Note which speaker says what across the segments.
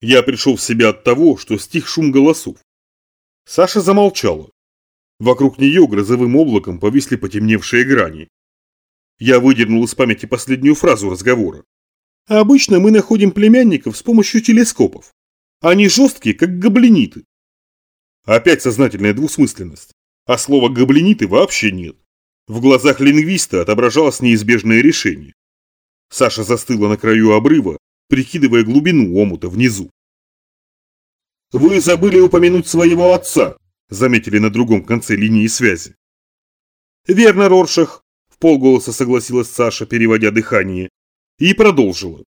Speaker 1: Я пришел в себя от того, что стих шум голосов. Саша замолчала. Вокруг нее грозовым облаком повисли потемневшие грани. Я выдернул из памяти последнюю фразу разговора. Обычно мы находим племянников с помощью телескопов. Они жесткие, как гоблиниты. Опять сознательная двусмысленность. А слова «гоблиниты» вообще нет. В глазах лингвиста отображалось неизбежное решение. Саша застыла на краю обрыва, прикидывая глубину омута внизу. «Вы забыли упомянуть своего отца», – заметили на другом конце линии связи. «Верно, Роршах», – в полголоса согласилась Саша, переводя дыхание, и продолжила.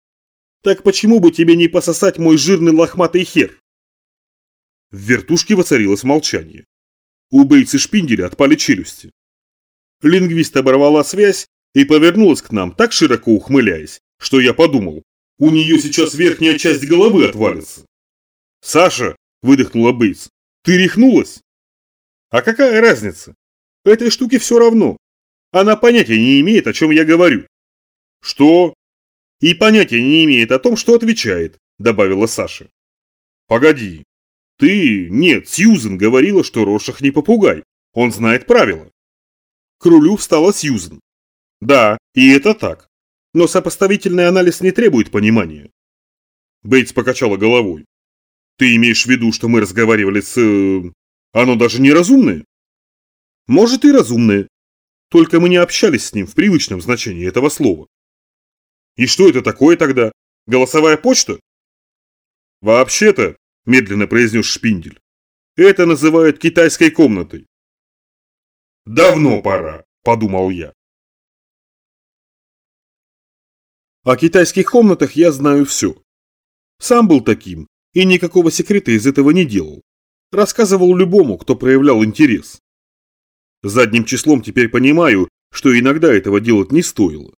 Speaker 1: «Так почему бы тебе не пососать мой жирный лохматый хер?» В вертушке воцарилось молчание. У Бейтса Шпинделя отпали челюсти. Лингвист оборвала связь и повернулась к нам, так широко ухмыляясь, что я подумал, у нее сейчас верхняя часть головы отвалится. «Саша!» – выдохнула Бейтс. «Ты рехнулась?» «А какая разница? Этой штуке все равно. Она понятия не имеет, о чем я говорю». «Что?» «И понятия не имеет о том, что отвечает», – добавила Саша. «Погоди. Ты... Нет, Сьюзен говорила, что Рошах не попугай. Он знает правила». К рулю встала Сьюзен. «Да, и это так. Но сопоставительный анализ не требует понимания». Бейтс покачала головой. Ты имеешь в виду, что мы разговаривали с... Э, оно даже не разумное? Может и разумное. Только мы не общались с ним в привычном значении этого слова. И что это такое тогда? Голосовая почта? Вообще-то, медленно произнес Шпиндель, это называют китайской комнатой. Давно пора, подумал я. О китайских комнатах я знаю все. Сам был таким, и никакого секрета из этого не делал. Рассказывал любому, кто проявлял интерес. Задним числом теперь понимаю, что иногда этого делать не стоило.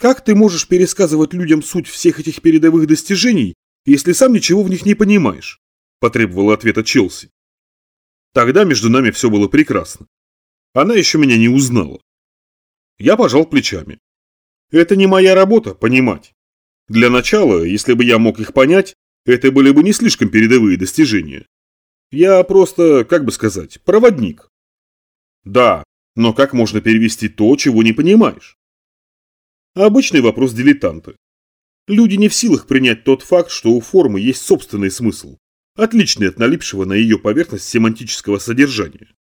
Speaker 1: Как ты можешь пересказывать людям суть всех этих передовых достижений, если сам ничего в них не понимаешь? Потребовала ответа Челси. Тогда между нами все было прекрасно. Она еще меня не узнала. Я пожал плечами. Это не моя работа, понимать. Для начала, если бы я мог их понять, это были бы не слишком передовые достижения. Я просто, как бы сказать, проводник. Да, но как можно перевести то, чего не понимаешь? Обычный вопрос дилетанта. Люди не в силах принять тот факт, что у формы есть собственный смысл, отличный от налипшего на ее поверхность семантического содержания.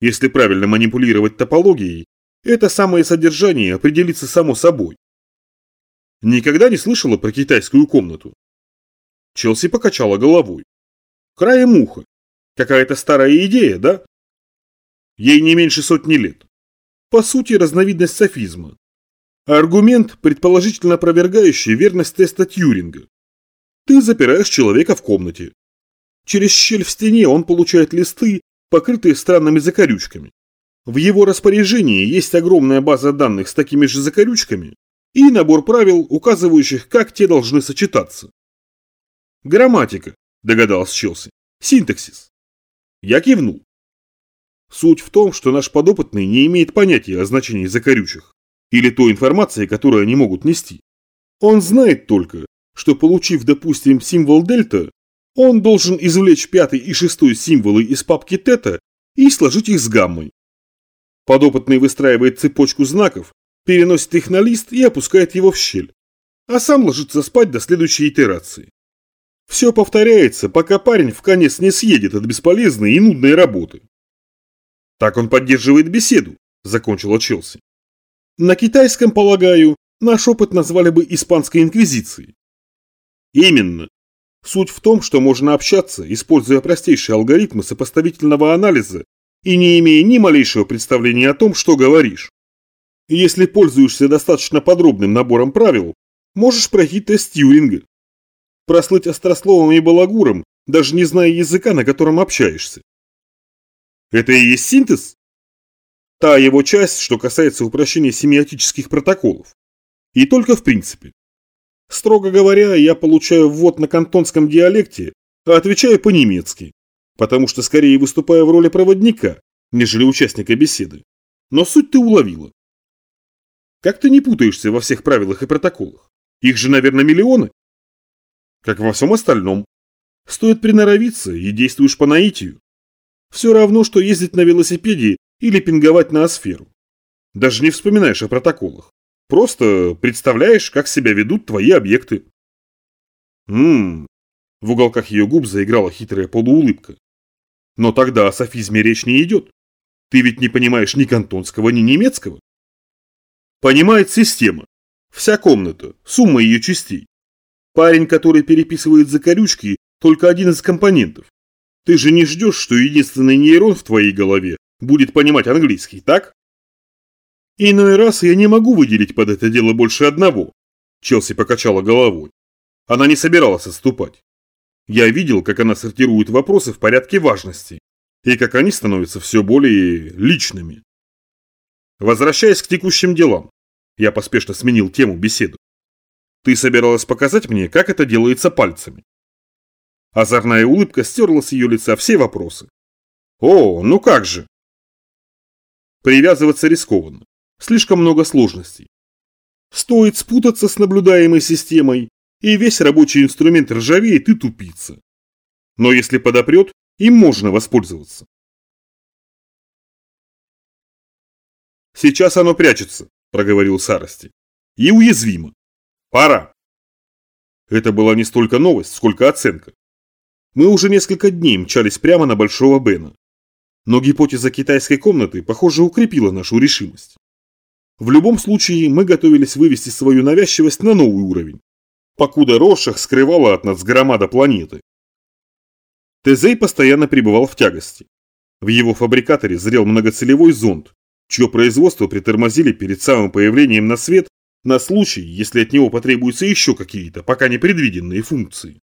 Speaker 1: Если правильно манипулировать топологией, это самое содержание определится само собой, Никогда не слышала про китайскую комнату? Челси покачала головой. Краем уха. Какая-то старая идея, да? Ей не меньше сотни лет. По сути, разновидность софизма. Аргумент, предположительно опровергающий верность теста Тьюринга. Ты запираешь человека в комнате. Через щель в стене он получает листы, покрытые странными закорючками. В его распоряжении есть огромная база данных с такими же закорючками, и набор правил, указывающих, как те должны сочетаться. Грамматика, догадался Челси. Синтаксис. Я кивнул. Суть в том, что наш подопытный не имеет понятия о значении закорючих или той информации, которую они могут нести. Он знает только, что получив, допустим, символ дельта, он должен извлечь пятый и шестой символы из папки тета и сложить их с гаммой. Подопытный выстраивает цепочку знаков, переносит их на лист и опускает его в щель, а сам ложится спать до следующей итерации. Все повторяется, пока парень в конец не съедет от бесполезной и нудной работы. Так он поддерживает беседу, закончила Челси. На китайском, полагаю, наш опыт назвали бы испанской инквизицией. Именно. Суть в том, что можно общаться, используя простейшие алгоритмы сопоставительного анализа и не имея ни малейшего представления о том, что говоришь. Если пользуешься достаточно подробным набором правил, можешь пройти тест Тьюринга. Прослыть острословом и балагуром, даже не зная языка, на котором общаешься. Это и есть синтез? Та его часть, что касается упрощения семиотических протоколов. И только в принципе. Строго говоря, я получаю ввод на кантонском диалекте, а отвечаю по-немецки, потому что скорее выступаю в роли проводника, нежели участника беседы. Но суть ты уловила. Как ты не путаешься во всех правилах и протоколах? Их же, наверное, миллионы. Как во всем остальном. Стоит приноровиться и действуешь по наитию. Все равно, что ездить на велосипеде или пинговать на асферу. Даже не вспоминаешь о протоколах. Просто представляешь, как себя ведут твои объекты. Ммм. В уголках ее губ заиграла хитрая полуулыбка. Но тогда о софизме речь не идет. Ты ведь не понимаешь ни кантонского, ни немецкого. Понимает система. Вся комната, сумма ее частей. Парень, который переписывает закорючки, только один из компонентов. Ты же не ждешь, что единственный нейрон в твоей голове будет понимать английский, так? Иной раз я не могу выделить под это дело больше одного. Челси покачала головой. Она не собиралась отступать. Я видел, как она сортирует вопросы в порядке важности, и как они становятся все более личными. Возвращаясь к текущим делам, я поспешно сменил тему беседы. Ты собиралась показать мне, как это делается пальцами. Озорная улыбка стерла с ее лица все вопросы. О, ну как же. Привязываться рискованно. Слишком много сложностей. Стоит спутаться с наблюдаемой системой, и весь рабочий инструмент ржавеет и тупится. Но если подопрет, им можно воспользоваться. Сейчас оно прячется, проговорил Сарости. И уязвимо. Пора. Это была не столько новость, сколько оценка. Мы уже несколько дней мчались прямо на Большого Бена. Но гипотеза китайской комнаты, похоже, укрепила нашу решимость. В любом случае, мы готовились вывести свою навязчивость на новый уровень, покуда Рошах скрывала от нас громада планеты. Тезей постоянно пребывал в тягости. В его фабрикаторе зрел многоцелевой зонд, чье производство притормозили перед самым появлением на свет на случай, если от него потребуются еще какие-то пока непредвиденные функции.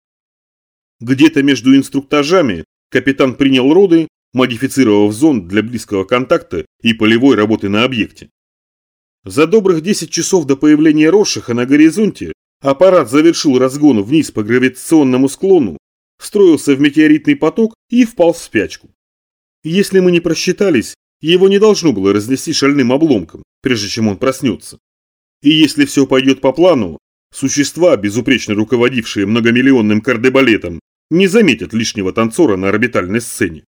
Speaker 1: Где-то между инструктажами капитан принял роды, модифицировав зонд для близкого контакта и полевой работы на объекте. За добрых 10 часов до появления Рошиха на горизонте аппарат завершил разгон вниз по гравитационному склону, встроился в метеоритный поток и впал в спячку. Если мы не просчитались, его не должно было разнести шальным обломком, прежде чем он проснется. И если все пойдет по плану, существа, безупречно руководившие многомиллионным кардебалетом, не заметят лишнего танцора на орбитальной сцене.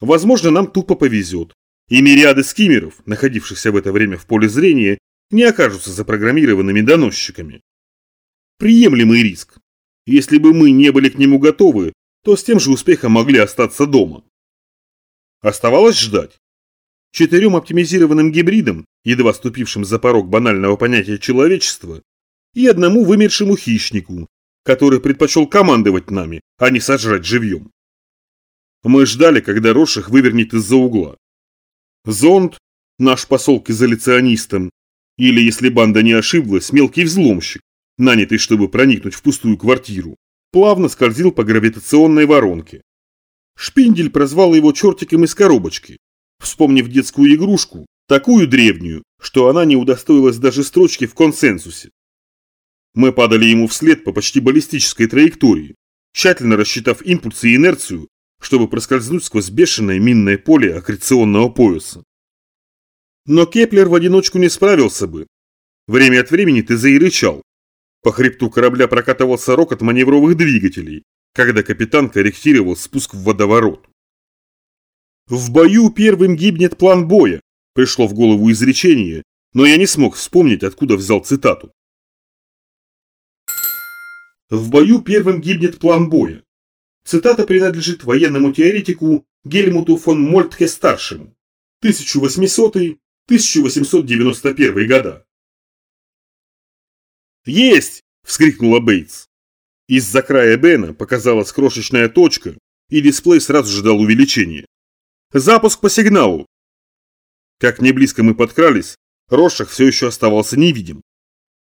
Speaker 1: Возможно, нам тупо повезет, и мириады скиммеров, находившихся в это время в поле зрения, не окажутся запрограммированными доносчиками. Приемлемый риск. Если бы мы не были к нему готовы, то с тем же успехом могли остаться дома. Оставалось ждать. Четырем оптимизированным гибридам, едва ступившим за порог банального понятия человечества, и одному вымершему хищнику, который предпочел командовать нами, а не сожрать живьем. Мы ждали, когда Роших вывернет из-за угла. Зонд, наш посол к изоляционистам, или, если банда не ошиблась, мелкий взломщик, нанятый, чтобы проникнуть в пустую квартиру, плавно скользил по гравитационной воронке. Шпиндель прозвал его чертиком из коробочки, вспомнив детскую игрушку, такую древнюю, что она не удостоилась даже строчки в консенсусе. Мы падали ему вслед по почти баллистической траектории, тщательно рассчитав импульсы и инерцию, чтобы проскользнуть сквозь бешеное минное поле аккреционного пояса. Но Кеплер в одиночку не справился бы. Время от времени Тезей рычал. По хребту корабля прокатывался рокот маневровых двигателей, когда капитан корректировал спуск в водоворот. В бою первым гибнет план боя, пришло в голову изречение, но я не смог вспомнить, откуда взял цитату. В бою первым гибнет план боя. Цитата принадлежит военному теоретику Гельмуту фон Мольтке-старшему. 1800-1891 года. «Есть!» – вскрикнула Бейтс. Из-за края Бена показалась крошечная точка, и дисплей сразу же дал увеличение. «Запуск по сигналу!» Как не близко мы подкрались, Рошах все еще оставался невидим.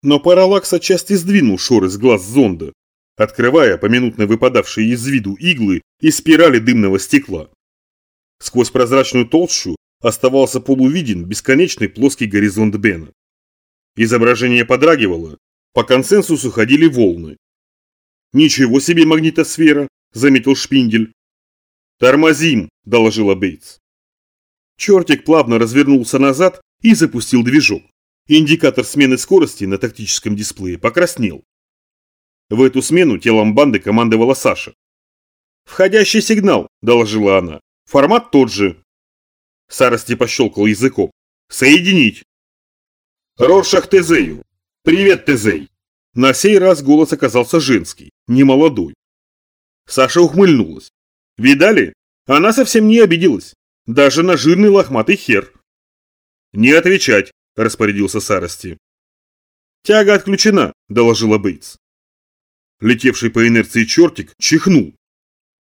Speaker 1: Но параллакс отчасти сдвинул шоры с глаз зонда, открывая поминутно выпадавшие из виду иглы и спирали дымного стекла. Сквозь прозрачную толщу оставался полувиден бесконечный плоский горизонт Бена. Изображение подрагивало, по консенсусу ходили волны. «Ничего себе магнитосфера!» – заметил Шпиндель. «Тормозим!» – доложила Бейтс. Чертик плавно развернулся назад и запустил движок. Индикатор смены скорости на тактическом дисплее покраснел. В эту смену телом банды командовала Саша. «Входящий сигнал», – доложила она. «Формат тот же». Сарости пощелкал языком. «Соединить». «Роршах Тезею. Привет, Тезей». На сей раз голос оказался женский, не молодой. Саша ухмыльнулась. «Видали? Она совсем не обиделась. Даже на жирный лохматый хер». «Не отвечать», – распорядился Сарости. «Тяга отключена», – доложила Бейтс. Летевший по инерции чертик чихнул.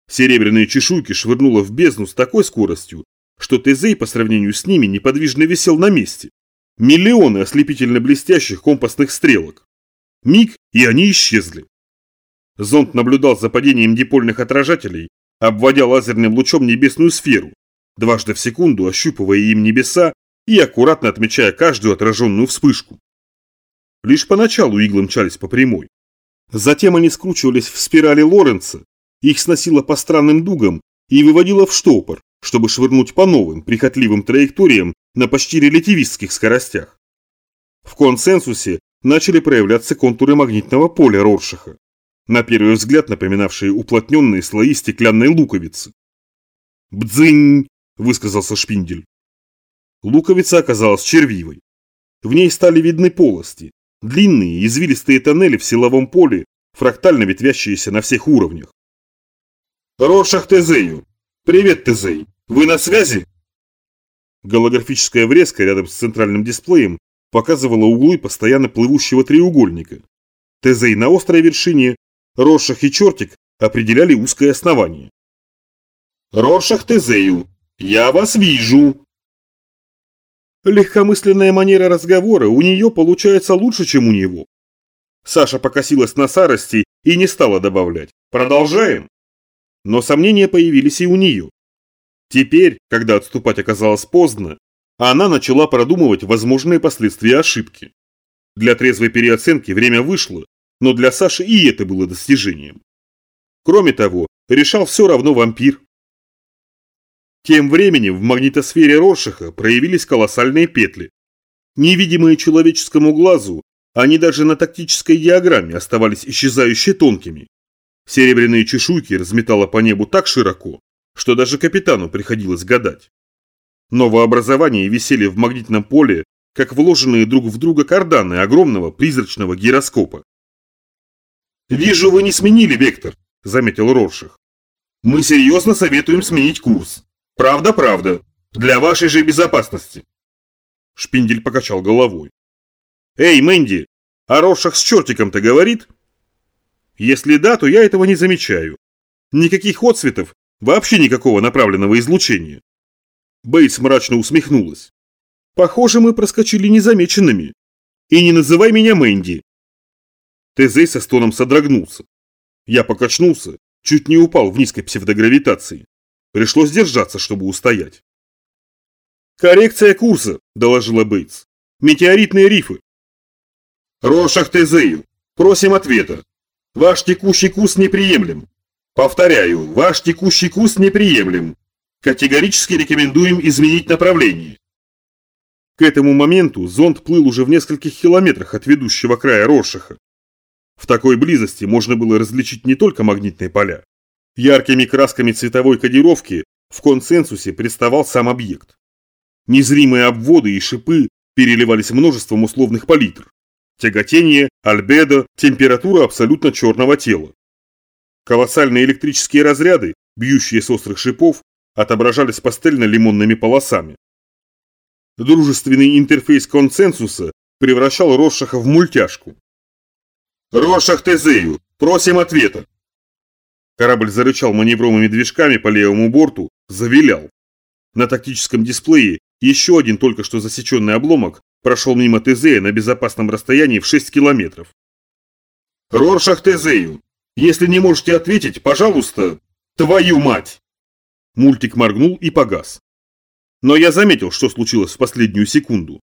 Speaker 1: Серебряные чешуйки швырнуло в бездну с такой скоростью, что Тезей по сравнению с ними неподвижно висел на месте. Миллионы ослепительно блестящих компасных стрелок. Миг, и они исчезли. Зонд наблюдал за падением дипольных отражателей, обводя лазерным лучом небесную сферу, дважды в секунду ощупывая им небеса и аккуратно отмечая каждую отраженную вспышку. Лишь поначалу иглы мчались по прямой. Затем они скручивались в спирали Лоренца, их сносило по странным дугам и выводило в штопор, чтобы швырнуть по новым, прихотливым траекториям на почти релятивистских скоростях. В консенсусе начали проявляться контуры магнитного поля Роршаха, на первый взгляд напоминавшие уплотненные слои стеклянной луковицы. «Бдзынь!» – высказался Шпиндель. Луковица оказалась червивой. В ней стали видны полости, длинные извилистые тоннели в силовом поле, фрактально ветвящиеся на всех уровнях. «Роршах Тезею! Привет, Тезей! Вы на связи?» Голографическая врезка рядом с центральным дисплеем показывала углы постоянно плывущего треугольника. Тезей на острой вершине, Роршах и Чертик определяли узкое основание. «Роршах Тезею! Я вас вижу!» Легкомысленная манера разговора у нее получается лучше, чем у него. Саша покосилась на Сарости и не стала добавлять. Продолжаем. Но сомнения появились и у нее. Теперь, когда отступать оказалось поздно, она начала продумывать возможные последствия ошибки. Для трезвой переоценки время вышло, но для Саши и это было достижением. Кроме того, решал все равно вампир. Тем временем в магнитосфере Роршаха проявились колоссальные петли. Невидимые человеческому глазу, они даже на тактической диаграмме оставались исчезающе тонкими. Серебряные чешуйки разметало по небу так широко, что даже капитану приходилось гадать. Новообразования висели в магнитном поле, как вложенные друг в друга карданы огромного призрачного гироскопа. «Вижу, вы не сменили вектор», – заметил Роршах. «Мы серьезно советуем сменить курс. Правда, правда. Для вашей же безопасности. Шпиндель покачал головой. Эй, Мэнди, а Рошах с чертиком-то говорит? Если да, то я этого не замечаю. Никаких отцветов, вообще никакого направленного излучения. Бейтс мрачно усмехнулась. Похоже, мы проскочили незамеченными. И не называй меня Мэнди. Тезей со стоном содрогнулся. Я покачнулся, чуть не упал в низкой псевдогравитации. Пришлось держаться, чтобы устоять. «Коррекция курса», – доложила Бейтс. «Метеоритные рифы». «Рошах Тезею, просим ответа. Ваш текущий курс неприемлем. Повторяю, ваш текущий курс неприемлем. Категорически рекомендуем изменить направление». К этому моменту зонд плыл уже в нескольких километрах от ведущего края Рошаха. В такой близости можно было различить не только магнитные поля, Яркими красками цветовой кодировки в консенсусе представал сам объект. Незримые обводы и шипы переливались множеством условных палитр. Тяготение, альбедо, температура абсолютно черного тела. Колоссальные электрические разряды, бьющие с острых шипов, отображались пастельно-лимонными полосами. Дружественный интерфейс консенсуса превращал Рошаха в мультяшку. «Рошах Тезею, просим ответа!» Корабль зарычал маневровыми движками по левому борту, завилял. На тактическом дисплее еще один только что засеченный обломок прошел мимо Тезея на безопасном расстоянии в 6 километров. «Роршах Тезею, если не можете ответить, пожалуйста, твою мать!» Мультик моргнул и погас. Но я заметил, что случилось в последнюю секунду.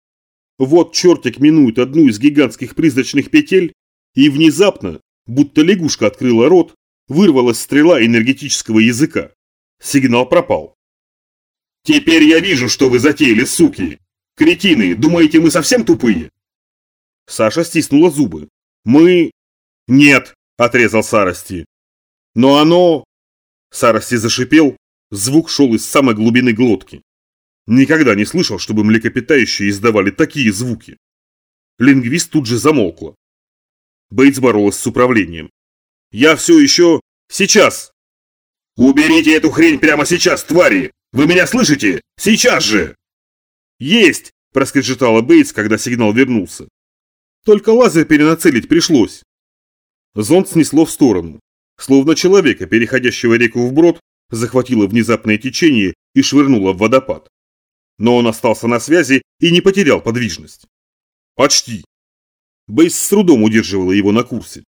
Speaker 1: Вот чертик минует одну из гигантских призрачных петель, и внезапно, будто лягушка открыла рот, Вырвалась стрела энергетического языка. Сигнал пропал. «Теперь я вижу, что вы затеяли, суки! Кретины, думаете, мы совсем тупые?» Саша стиснула зубы. «Мы...» «Нет!» – отрезал Сарости. «Но оно...» Сарости зашипел, звук шел из самой глубины глотки. Никогда не слышал, чтобы млекопитающие издавали такие звуки. Лингвист тут же замолкла. Бейтс боролась с управлением. «Я все еще... Сейчас!» «Уберите эту хрень прямо сейчас, твари! Вы меня слышите? Сейчас же!» «Есть!» – проскрежетала Бейтс, когда сигнал вернулся. Только лазер перенацелить пришлось. Зонд снесло в сторону. Словно человека, переходящего реку вброд, захватило внезапное течение и швырнуло в водопад. Но он остался на связи и не потерял подвижность. Почти. Бейс с трудом удерживала его на курсе.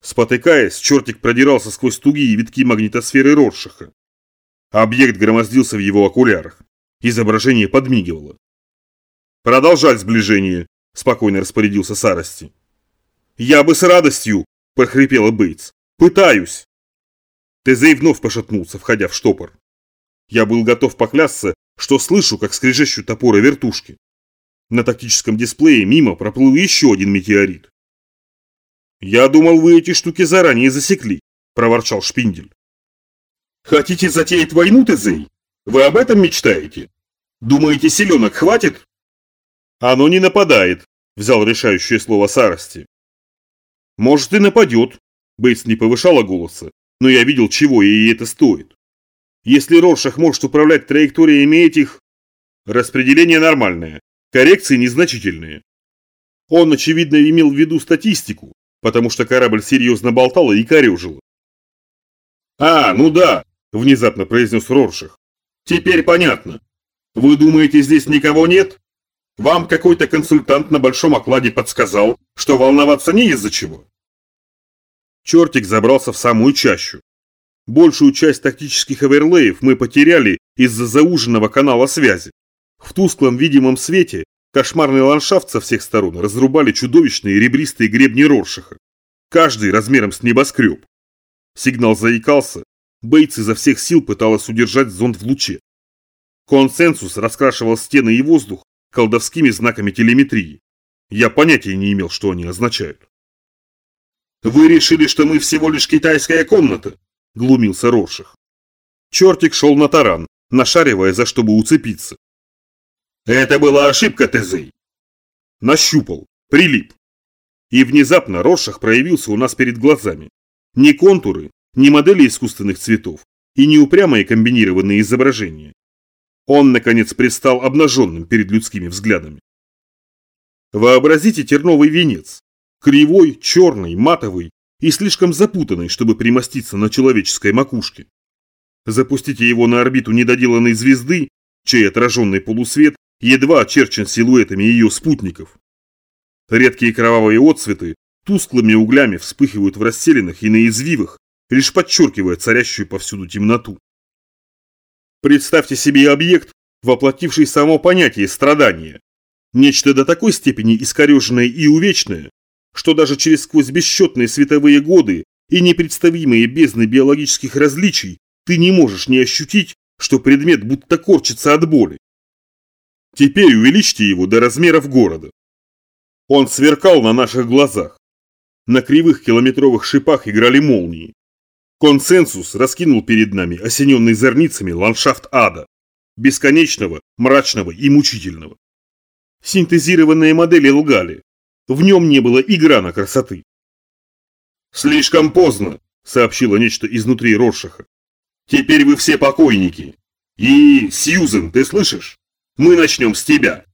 Speaker 1: Спотыкаясь, чертик продирался сквозь тугие витки магнитосферы Роршаха. Объект громоздился в его окулярах. Изображение подмигивало. «Продолжать сближение», – спокойно распорядился Сарости. «Я бы с радостью», – прохрипела Бейтс. «Пытаюсь». Тезей вновь пошатнулся, входя в штопор. Я был готов поклясться, что слышу, как скрежещут топоры вертушки. На тактическом дисплее мимо проплыл еще один метеорит. «Я думал, вы эти штуки заранее засекли», – проворчал Шпиндель. «Хотите затеять войну, Тезей? Вы об этом мечтаете? Думаете, селенок хватит?» «Оно не нападает», – взял решающее слово Сарости. «Может и нападет», – Бейтс не повышала голоса, но я видел, чего ей это стоит. Если Роршах может управлять траекториями этих... Распределение нормальное, Коррекции незначительные. Он, очевидно, имел в виду статистику, потому что корабль серьезно болтал и корежил. «А, ну да», – внезапно произнес Роршах. «Теперь понятно. Вы думаете, здесь никого нет? Вам какой-то консультант на большом окладе подсказал, что волноваться не из-за чего?» Чертик забрался в самую чащу. Большую часть тактических оверлеев мы потеряли из-за зауженного канала связи. В тусклом видимом свете кошмарный ландшафт со всех сторон разрубали чудовищные ребристые гребни Роршаха, каждый размером с небоскреб. Сигнал заикался, Бейтс изо всех сил пыталась удержать зонд в луче. Консенсус раскрашивал стены и воздух колдовскими знаками телеметрии. Я понятия не имел, что они означают. «Вы решили, что мы всего лишь китайская комната?» – глумился Роршах. Чертик шел на таран, нашаривая за чтобы уцепиться. Это была ошибка, Тезей. Нащупал, прилип. И внезапно Роршах проявился у нас перед глазами. Не контуры, не модели искусственных цветов и не упрямые комбинированные изображения. Он, наконец, предстал обнаженным перед людскими взглядами. Вообразите терновый венец. Кривой, черный, матовый и слишком запутанный, чтобы примоститься на человеческой макушке. Запустите его на орбиту недоделанной звезды, чей отраженный полусвет едва очерчен силуэтами ее спутников. Редкие кровавые отцветы тусклыми углями вспыхивают в расселенных и на извивах, лишь подчеркивая царящую повсюду темноту. Представьте себе объект, воплотивший само понятие страдания. Нечто до такой степени искореженное и увечное, что даже через сквозь бесчетные световые годы и непредставимые бездны биологических различий ты не можешь не ощутить, что предмет будто корчится от боли. Теперь увеличьте его до размеров города. Он сверкал на наших глазах. На кривых километровых шипах играли молнии. Консенсус раскинул перед нами осененный зорницами ландшафт ада. Бесконечного, мрачного и мучительного. Синтезированные модели лгали. В нем не было игра на красоты. «Слишком поздно», — сообщило нечто изнутри Роршаха. «Теперь вы все покойники. И, Сьюзен, ты слышишь? Мы начнем с тебя.